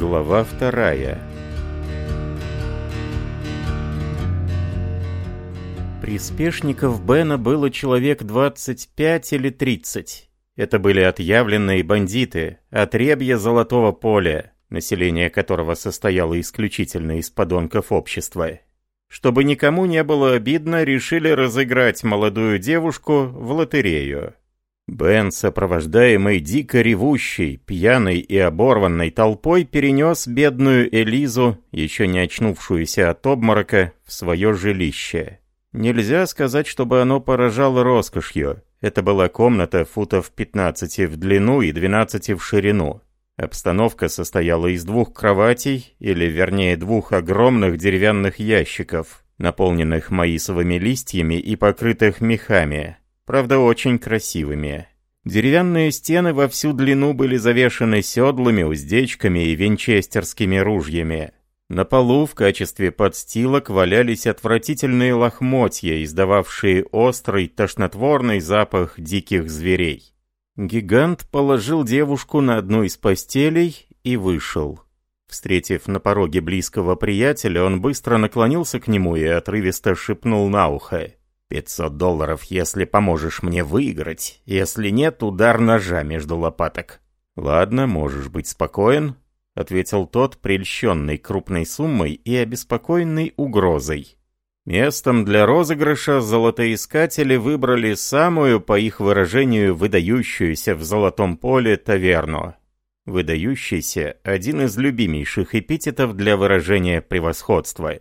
Глава вторая. Приспешников Бена было человек 25 или 30. Это были отъявленные бандиты, отребья золотого поля, население которого состояло исключительно из подонков общества. Чтобы никому не было обидно, решили разыграть молодую девушку в лотерею. Бен, сопровождаемый дико ревущей, пьяной и оборванной толпой, перенес бедную Элизу, еще не очнувшуюся от обморока, в свое жилище. Нельзя сказать, чтобы оно поражало роскошью. Это была комната футов 15 в длину и 12 в ширину. Обстановка состояла из двух кроватей, или вернее двух огромных деревянных ящиков, наполненных маисовыми листьями и покрытых мехами правда очень красивыми. Деревянные стены во всю длину были завешаны седлами, уздечками и винчестерскими ружьями. На полу в качестве подстилок валялись отвратительные лохмотья, издававшие острый, тошнотворный запах диких зверей. Гигант положил девушку на одну из постелей и вышел. Встретив на пороге близкого приятеля, он быстро наклонился к нему и отрывисто шепнул на ухо. «Пятьсот долларов, если поможешь мне выиграть. Если нет, удар ножа между лопаток». «Ладно, можешь быть спокоен», — ответил тот, прельщенный крупной суммой и обеспокоенный угрозой. Местом для розыгрыша золотоискатели выбрали самую, по их выражению, выдающуюся в золотом поле таверну. Выдающийся – один из любимейших эпитетов для выражения превосходства.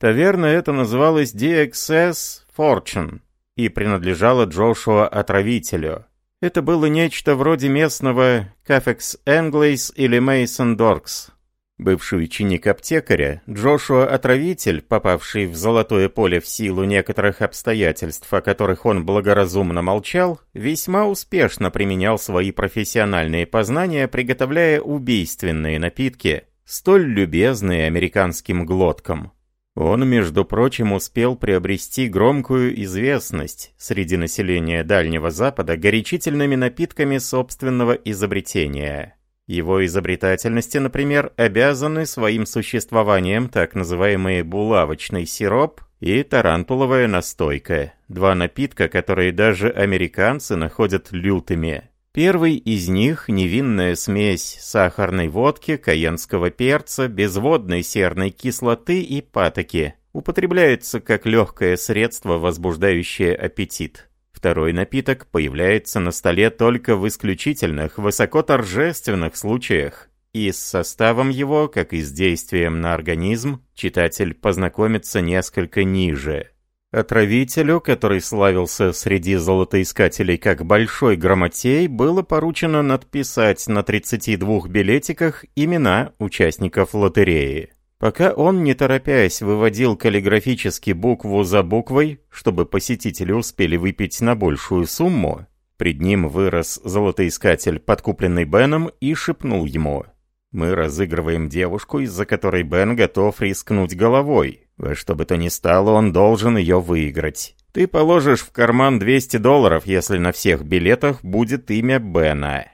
Таверна эта называлась DXS Fortune и принадлежала Джошуа-отравителю. Это было нечто вроде местного Кафекс Энглейс или Мейсон Доркс. Бывший ученик аптекаря, Джошуа-отравитель, попавший в золотое поле в силу некоторых обстоятельств, о которых он благоразумно молчал, весьма успешно применял свои профессиональные познания, приготовляя убийственные напитки, столь любезные американским глоткам. Он, между прочим, успел приобрести громкую известность среди населения Дальнего Запада горячительными напитками собственного изобретения. Его изобретательности, например, обязаны своим существованием так называемый булавочный сироп и тарантуловая настойка, два напитка, которые даже американцы находят лютыми. Первый из них – невинная смесь сахарной водки, каенского перца, безводной серной кислоты и патоки. Употребляется как легкое средство, возбуждающее аппетит. Второй напиток появляется на столе только в исключительных, высоко торжественных случаях. И с составом его, как и с действием на организм, читатель познакомится несколько ниже. Отравителю, который славился среди золотоискателей как Большой Грамотей, было поручено надписать на 32 билетиках имена участников лотереи. Пока он, не торопясь, выводил каллиграфически букву за буквой, чтобы посетители успели выпить на большую сумму, пред ним вырос золотоискатель, подкупленный Беном, и шепнул ему «Мы разыгрываем девушку, из-за которой Бен готов рискнуть головой». Во что бы то ни стало, он должен ее выиграть. Ты положишь в карман 200 долларов, если на всех билетах будет имя Бена».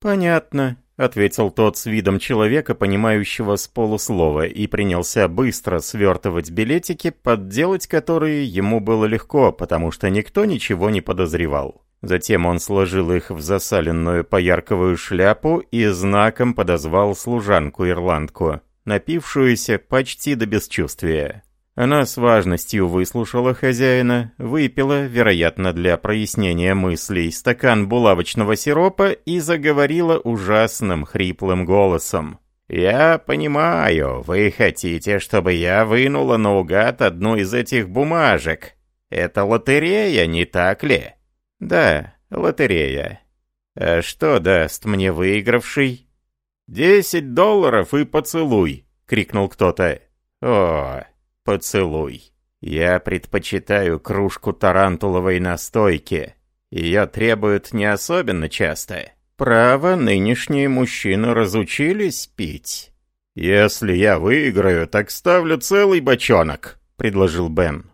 «Понятно», — ответил тот с видом человека, понимающего с полуслова, и принялся быстро свертывать билетики, подделать которые ему было легко, потому что никто ничего не подозревал. Затем он сложил их в засаленную поярковую шляпу и знаком подозвал служанку-ирландку напившуюся почти до бесчувствия. Она с важностью выслушала хозяина, выпила, вероятно, для прояснения мыслей, стакан булавочного сиропа и заговорила ужасным хриплым голосом. «Я понимаю, вы хотите, чтобы я вынула наугад одну из этих бумажек. Это лотерея, не так ли?» «Да, лотерея». «А что даст мне выигравший?» «Десять долларов и поцелуй!» — крикнул кто-то. «О, поцелуй! Я предпочитаю кружку тарантуловой настойки. Ее требуют не особенно часто. Право, нынешние мужчины разучились пить». «Если я выиграю, так ставлю целый бочонок», — предложил Бен.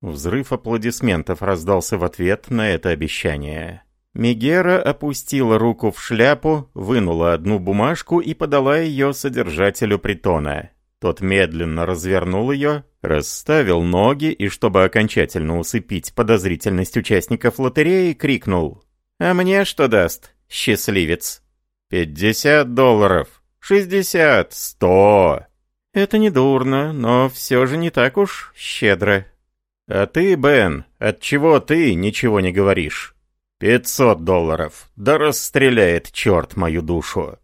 Взрыв аплодисментов раздался в ответ на это обещание. Мегера опустила руку в шляпу, вынула одну бумажку и подала ее содержателю притона. Тот медленно развернул ее, расставил ноги и, чтобы окончательно усыпить подозрительность участников лотереи, крикнул. «А мне что даст, счастливец?» «Пятьдесят долларов! Шестьдесят! Сто!» «Это недурно, но все же не так уж щедро». «А ты, Бен, от чего ты ничего не говоришь?» «Пятьсот долларов! Да расстреляет черт мою душу!»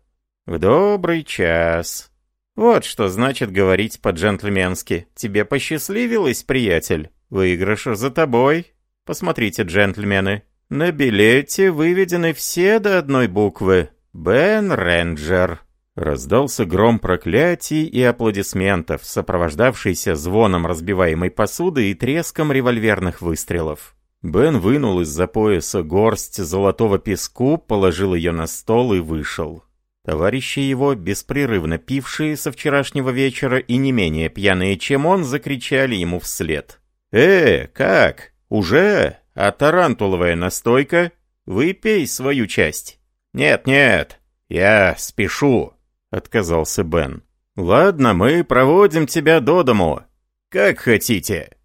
«В добрый час!» «Вот что значит говорить по-джентльменски. Тебе посчастливилось, приятель? Выигрыш за тобой. Посмотрите, джентльмены. На билете выведены все до одной буквы. Бен Ренджер». Раздался гром проклятий и аплодисментов, сопровождавшийся звоном разбиваемой посуды и треском револьверных выстрелов. Бен вынул из-за пояса горсть золотого песку, положил ее на стол и вышел. Товарищи его, беспрерывно пившие со вчерашнего вечера и не менее пьяные, чем он, закричали ему вслед. «Э, как? Уже? А тарантуловая настойка? Выпей свою часть». «Нет-нет, я спешу», — отказался Бен. «Ладно, мы проводим тебя до дому. Как хотите».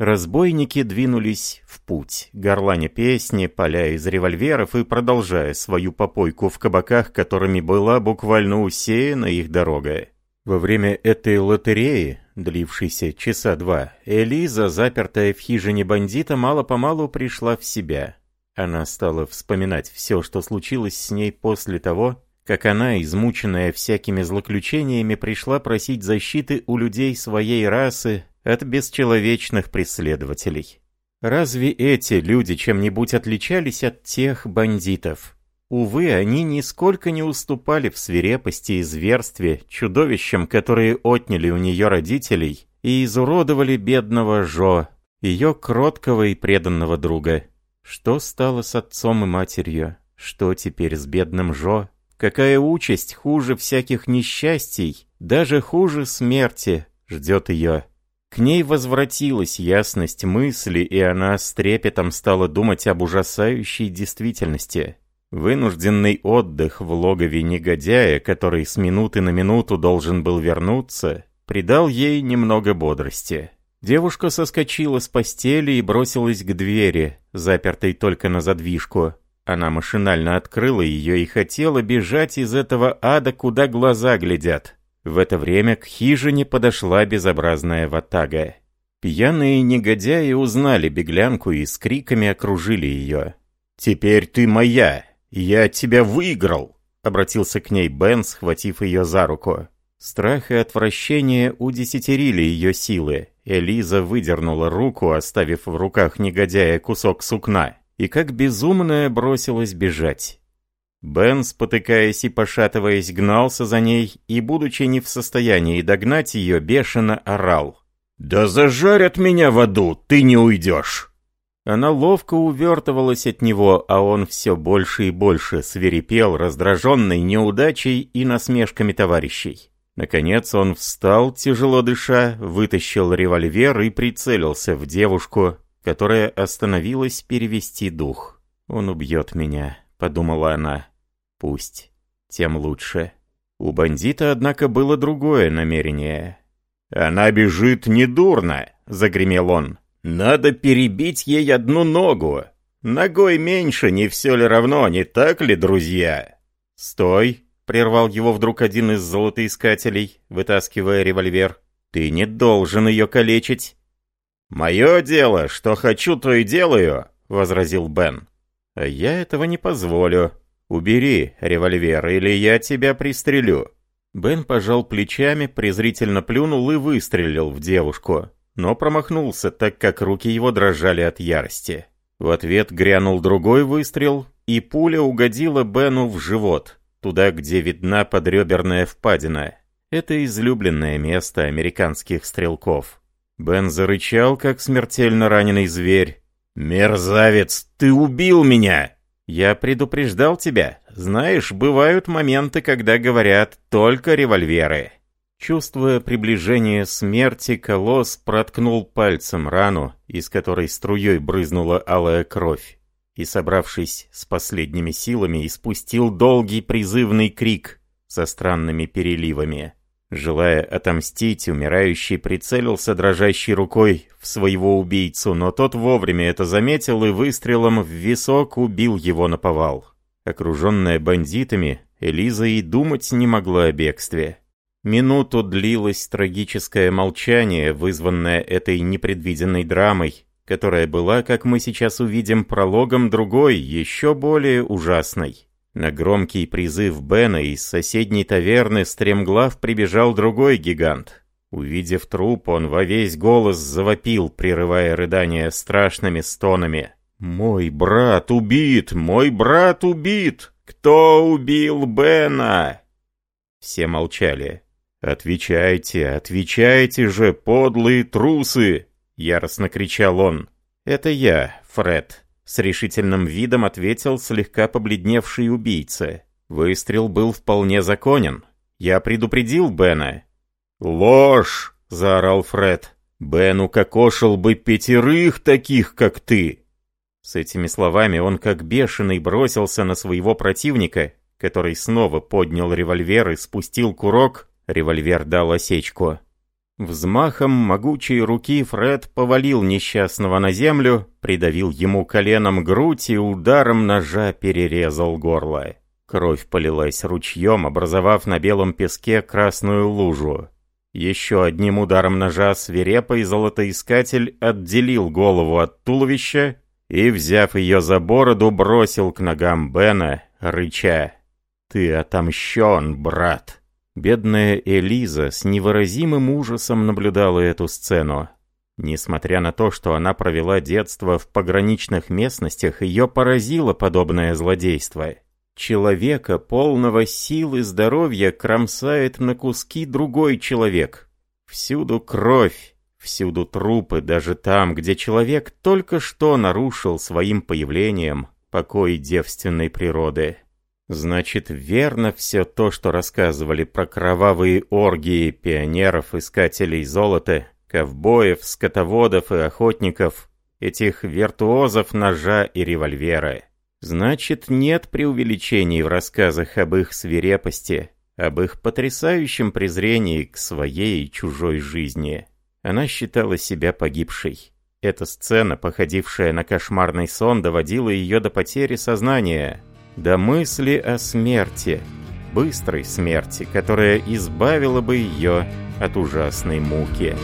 Разбойники двинулись в путь, горланя песни, поля из револьверов и продолжая свою попойку в кабаках, которыми была буквально усеяна их дорога. Во время этой лотереи, длившейся часа два, Элиза, запертая в хижине бандита, мало-помалу пришла в себя. Она стала вспоминать все, что случилось с ней после того, как она, измученная всякими злоключениями, пришла просить защиты у людей своей расы, от бесчеловечных преследователей. Разве эти люди чем-нибудь отличались от тех бандитов? Увы, они нисколько не уступали в свирепости и зверстве чудовищам, которые отняли у нее родителей и изуродовали бедного Жо, ее кроткого и преданного друга. Что стало с отцом и матерью? Что теперь с бедным Жо? Какая участь хуже всяких несчастий, даже хуже смерти, ждет ее? К ней возвратилась ясность мысли, и она с трепетом стала думать об ужасающей действительности. Вынужденный отдых в логове негодяя, который с минуты на минуту должен был вернуться, придал ей немного бодрости. Девушка соскочила с постели и бросилась к двери, запертой только на задвижку. Она машинально открыла ее и хотела бежать из этого ада, куда глаза глядят. В это время к хижине подошла безобразная ватага. Пьяные негодяи узнали беглянку и с криками окружили ее. «Теперь ты моя! Я тебя выиграл!» Обратился к ней Бен, схватив ее за руку. Страх и отвращение удесятерили ее силы. Элиза выдернула руку, оставив в руках негодяя кусок сукна, и как безумная бросилась бежать. Бен, спотыкаясь и пошатываясь, гнался за ней и, будучи не в состоянии догнать ее, бешено орал. «Да зажарят меня в аду, ты не уйдешь!» Она ловко увертывалась от него, а он все больше и больше свирепел, раздраженный неудачей и насмешками товарищей. Наконец он встал, тяжело дыша, вытащил револьвер и прицелился в девушку, которая остановилась перевести дух. «Он убьет меня», — подумала она. Пусть. Тем лучше. У бандита, однако, было другое намерение. «Она бежит недурно!» — загремел он. «Надо перебить ей одну ногу! Ногой меньше, не все ли равно, не так ли, друзья?» «Стой!» — прервал его вдруг один из золотоискателей, вытаскивая револьвер. «Ты не должен ее калечить!» «Мое дело, что хочу, то и делаю!» — возразил Бен. «А я этого не позволю», «Убери револьвер, или я тебя пристрелю». Бен пожал плечами, презрительно плюнул и выстрелил в девушку, но промахнулся, так как руки его дрожали от ярости. В ответ грянул другой выстрел, и пуля угодила Бену в живот, туда, где видна подреберная впадина. Это излюбленное место американских стрелков. Бен зарычал, как смертельно раненый зверь. «Мерзавец, ты убил меня!» «Я предупреждал тебя. Знаешь, бывают моменты, когда говорят «только револьверы». Чувствуя приближение смерти, Колосс проткнул пальцем рану, из которой струей брызнула алая кровь, и, собравшись с последними силами, испустил долгий призывный крик со странными переливами. Желая отомстить, умирающий прицелился дрожащей рукой в своего убийцу, но тот вовремя это заметил и выстрелом в висок убил его на повал. Окруженная бандитами, Элиза и думать не могла о бегстве. Минуту длилось трагическое молчание, вызванное этой непредвиденной драмой, которая была, как мы сейчас увидим, прологом другой, еще более ужасной. На громкий призыв Бена из соседней таверны стремглав прибежал другой гигант. Увидев труп, он во весь голос завопил, прерывая рыдания страшными стонами. «Мой брат убит! Мой брат убит! Кто убил Бена?» Все молчали. «Отвечайте, отвечайте же, подлые трусы!» — яростно кричал он. «Это я, Фред», с решительным видом ответил слегка побледневший убийца. Выстрел был вполне законен. Я предупредил Бена. «Ложь!» — заорал Фред. «Бен укокошил бы пятерых таких, как ты!» С этими словами он как бешеный бросился на своего противника, который снова поднял револьвер и спустил курок. Револьвер дал осечку. Взмахом могучей руки Фред повалил несчастного на землю, придавил ему коленом грудь и ударом ножа перерезал горло. Кровь полилась ручьем, образовав на белом песке красную лужу. Еще одним ударом ножа свирепый золотоискатель отделил голову от туловища и, взяв ее за бороду, бросил к ногам Бена, рыча. «Ты отомщен, брат!» Бедная Элиза с невыразимым ужасом наблюдала эту сцену. Несмотря на то, что она провела детство в пограничных местностях, ее поразило подобное злодейство. Человека, полного сил и здоровья, кромсает на куски другой человек. Всюду кровь, всюду трупы, даже там, где человек только что нарушил своим появлением покой девственной природы. Значит, верно все то, что рассказывали про кровавые оргии пионеров, искателей золота, ковбоев, скотоводов и охотников, этих виртуозов ножа и револьвера. Значит, нет преувеличений в рассказах об их свирепости, об их потрясающем презрении к своей и чужой жизни. Она считала себя погибшей. Эта сцена, походившая на кошмарный сон, доводила ее до потери сознания – до мысли о смерти, быстрой смерти, которая избавила бы ее от ужасной муки.